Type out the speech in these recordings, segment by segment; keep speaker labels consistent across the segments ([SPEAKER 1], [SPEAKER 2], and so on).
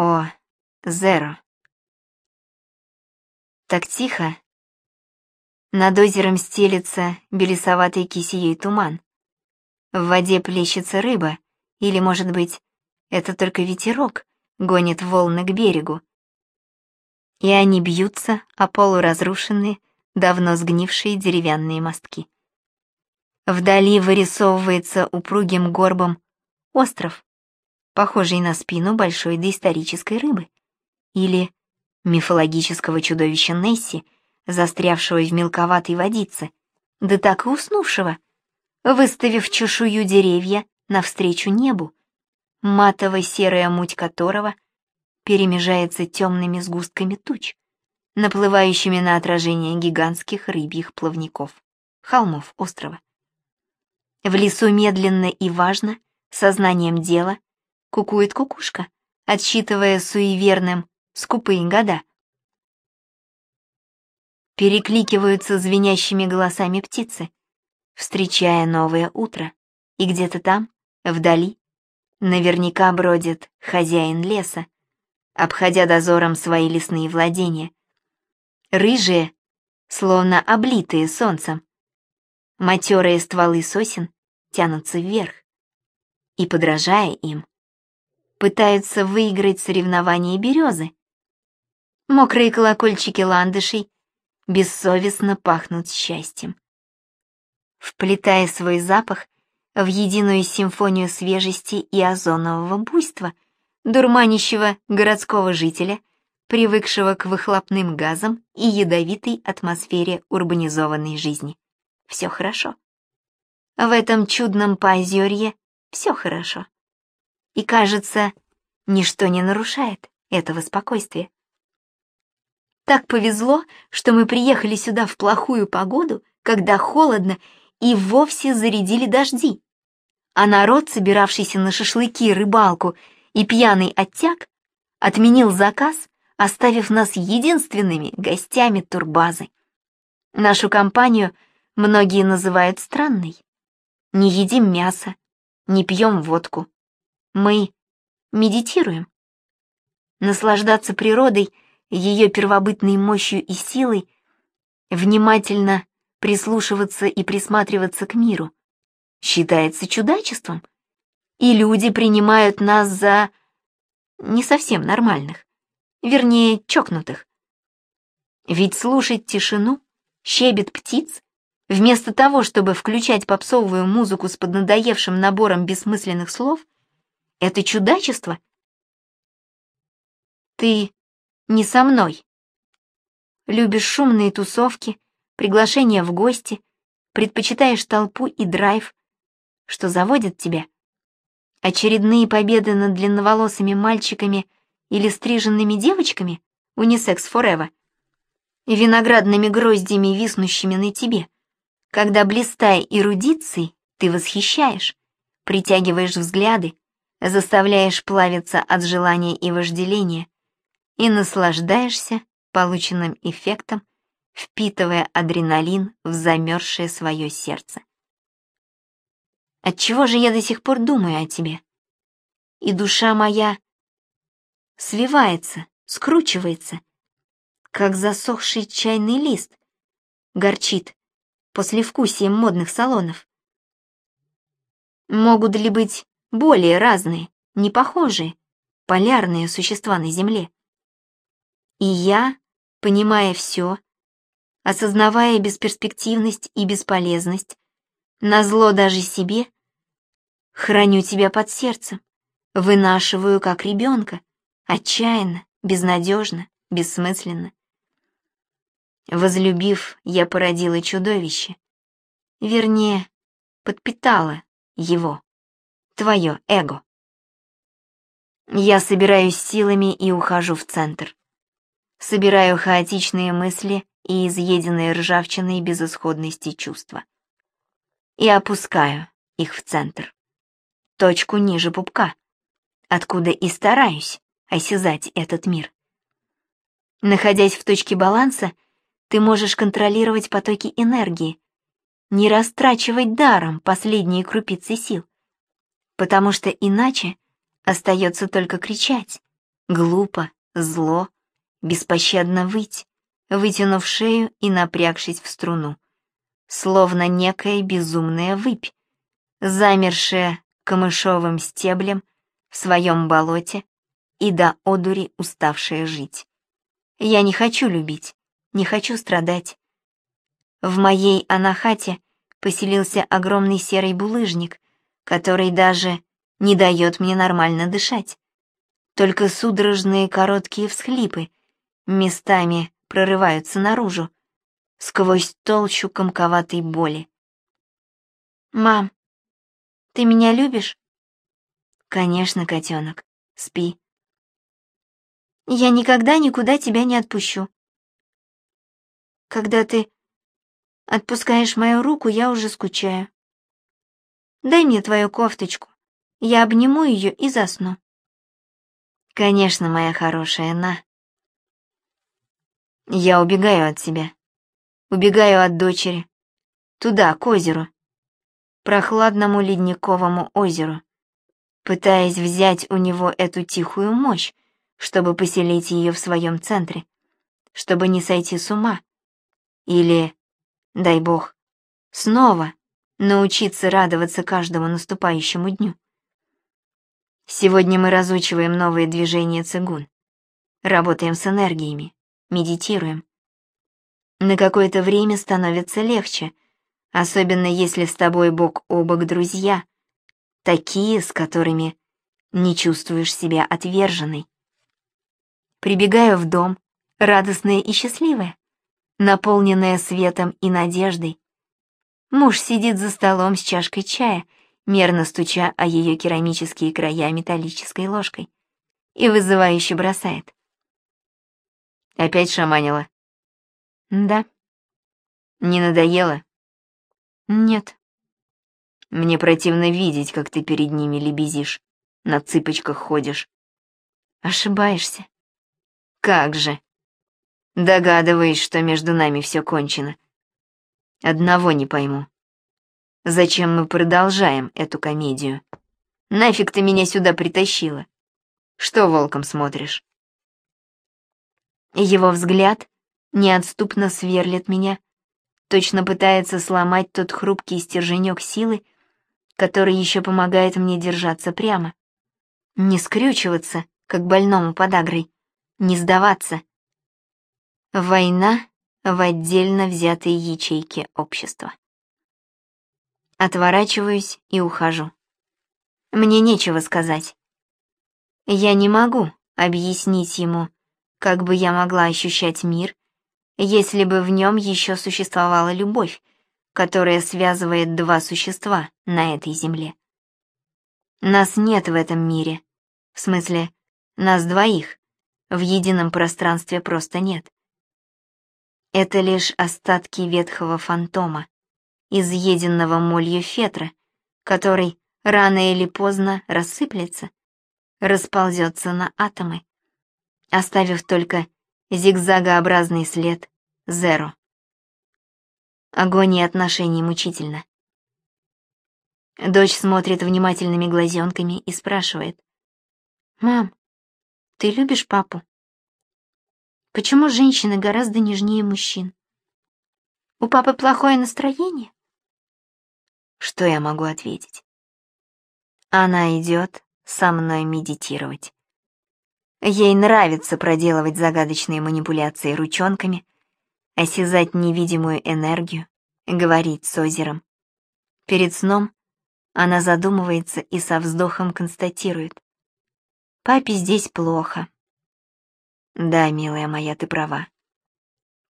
[SPEAKER 1] О, Зеро. Так тихо. Над озером стелится белесоватый кисеей туман. В воде плещется рыба, или, может быть, это только ветерок гонит волны к берегу. И они бьются о полуразрушенные, давно сгнившие деревянные мостки. Вдали вырисовывается упругим горбом остров, похожий на спину большой доисторической рыбы, или мифологического чудовища Несси, застрявшего в мелковатой водице, да так и уснувшего, выставив чешую деревья навстречу небу, матово-серая муть которого перемежается темными сгустками туч, наплывающими на отражение гигантских рыбьих плавников, холмов острова. В лесу медленно и важно, сознанием дела, кукует кукушка, отсчитывая суеверным скупые года. Перекликиваются звенящими голосами птицы, встречая новое утро, и где-то там, вдали, наверняка бродит хозяин леса, обходя дозором свои лесные владения. Рыжие, словно облитые солнцем, Матерые стволы сосен тянутся вверх, и, подражая им, пытаются выиграть соревнования березы. Мокрые колокольчики ландышей бессовестно пахнут счастьем. Вплетая свой запах в единую симфонию свежести и озонового буйства, дурманящего городского жителя, привыкшего к выхлопным газам и ядовитой атмосфере урбанизованной жизни все хорошо. В этом чудном поозерье все хорошо. И, кажется, ничто не нарушает этого спокойствия. Так повезло, что мы приехали сюда в плохую погоду, когда холодно и вовсе зарядили дожди. А народ, собиравшийся на шашлыки, рыбалку и пьяный оттяг, отменил заказ, оставив нас единственными гостями турбазы. Нашу компанию — Многие называют странной. Не едим мясо, не пьем водку. Мы медитируем. Наслаждаться природой, ее первобытной мощью и силой, внимательно прислушиваться и присматриваться к миру, считается чудачеством, и люди принимают нас за не совсем нормальных, вернее, чокнутых. Ведь слушать тишину, щебет птиц Вместо того, чтобы включать попсовую музыку с поднадоевшим набором бессмысленных слов, это чудачество. Ты не со мной. Любишь шумные тусовки, приглашения в гости, предпочитаешь толпу и драйв, что заводит тебя. Очередные победы над длинноволосыми мальчиками или стриженными девочками, унисекс форева, виноградными гроздями, виснущими на тебе — когда, блистая эрудицией, ты восхищаешь, притягиваешь взгляды, заставляешь плавиться от желания и вожделения и наслаждаешься полученным эффектом, впитывая адреналин в замерзшее свое сердце. Отчего же я до сих пор думаю о тебе? И душа моя свивается, скручивается, как засохший чайный лист, горчит послевкусием модных салонов. Могут ли быть более разные, непохожие, полярные существа на Земле? И я, понимая все, осознавая бесперспективность и бесполезность, назло даже себе, храню тебя под сердцем, вынашиваю как ребенка, отчаянно, безнадежно, бессмысленно. Возлюбив, я породила чудовище. Вернее, подпитала его, твое эго. Я собираюсь силами и ухожу в центр. Собираю хаотичные мысли и изъеденные ржавчиной безысходности чувства. И опускаю их в центр. Точку ниже пупка, откуда и стараюсь осязать этот мир. Находясь в точке баланса, ты можешь контролировать потоки энергии, не растрачивать даром последние крупицы сил, потому что иначе остается только кричать, глупо, зло, беспощадно выть, вытянув шею и напрягшись в струну, словно некая безумная выпь, замершая камышовым стеблем в своем болоте и до одури уставшая жить. Я не хочу любить, не хочу страдать. В моей анахате поселился огромный серый булыжник, который даже не дает мне нормально дышать. Только судорожные короткие всхлипы местами прорываются наружу, сквозь толщу комковатой боли. «Мам, ты меня любишь?» «Конечно, котенок, спи». «Я никогда никуда тебя не отпущу». «Когда ты отпускаешь мою руку, я уже скучаю. Дай мне твою кофточку, я обниму ее и засну». «Конечно, моя хорошая, на». Я убегаю от тебя. Убегаю от дочери. Туда, к озеру. Прохладному ледниковому озеру. Пытаясь взять у него эту тихую мощь, чтобы поселить ее в своем центре. Чтобы не сойти с ума. Или, дай бог, снова научиться радоваться каждому наступающему дню. Сегодня мы разучиваем новые движения цигун. Работаем с энергиями медитируем. На какое-то время становится легче, особенно если с тобой бок о бок друзья, такие, с которыми не чувствуешь себя отверженной. Прибегаю в дом, радостная и счастливая, наполненная светом и надеждой. Муж сидит за столом с чашкой чая, мерно стуча о ее керамические края металлической ложкой, и вызывающе бросает. Опять шаманила? Да. Не надоело? Нет. Мне противно видеть, как ты перед ними лебезишь, на цыпочках ходишь. Ошибаешься. Как же? Догадываюсь, что между нами все кончено. Одного не пойму. Зачем мы продолжаем эту комедию? Нафиг ты меня сюда притащила? Что волком смотришь? Его взгляд неотступно сверлит меня, точно пытается сломать тот хрупкий стерженек силы, который еще помогает мне держаться прямо. Не скрючиваться, как больному подагрой, не сдаваться. Война в отдельно взятой ячейке общества. Отворачиваюсь и ухожу. Мне нечего сказать. Я не могу объяснить ему, как бы я могла ощущать мир, если бы в нем еще существовала любовь, которая связывает два существа на этой земле? Нас нет в этом мире. В смысле, нас двоих. В едином пространстве просто нет. Это лишь остатки ветхого фантома, изъеденного молью фетра, который рано или поздно рассыплется, расползется на атомы оставив только зигзагообразный след Зеро. Агония отношений мучительно. Дочь смотрит внимательными глазенками и спрашивает. «Мам, ты любишь папу? Почему женщины гораздо нежнее мужчин? У папы плохое настроение?» Что я могу ответить? Она идет со мной медитировать. Ей нравится проделывать загадочные манипуляции ручонками, осязать невидимую энергию, говорить с озером. Перед сном она задумывается и со вздохом констатирует. «Папе здесь плохо». «Да, милая моя, ты права.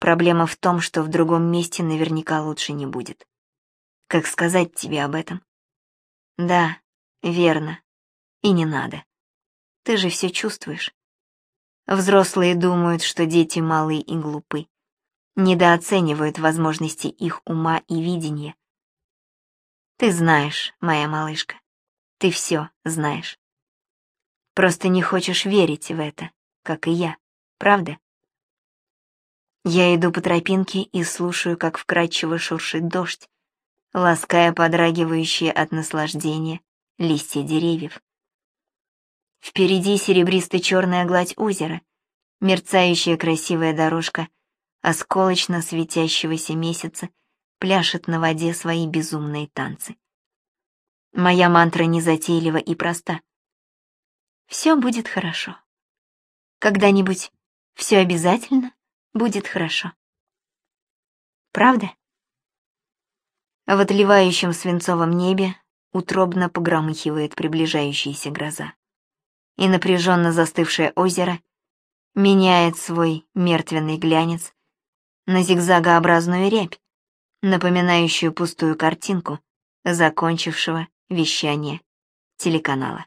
[SPEAKER 1] Проблема в том, что в другом месте наверняка лучше не будет. Как сказать тебе об этом?» «Да, верно. И не надо». Ты же все чувствуешь. Взрослые думают, что дети малы и глупы, недооценивают возможности их ума и видения. Ты знаешь, моя малышка, ты все знаешь. Просто не хочешь верить в это, как и я, правда? Я иду по тропинке и слушаю, как вкрадчиво шуршит дождь, лаская подрагивающие от наслаждения листья деревьев. Впереди серебристо-черная гладь озера, мерцающая красивая дорожка осколочно светящегося месяца пляшет на воде свои безумные танцы. Моя мантра незатейлива и проста. Все будет хорошо. Когда-нибудь все обязательно будет хорошо. Правда? В отливающем свинцовом небе утробно погромыхивает приближающаяся гроза. И напряженно застывшее озеро меняет свой мертвенный глянец на зигзагообразную рябь, напоминающую пустую картинку закончившего вещание телеканала.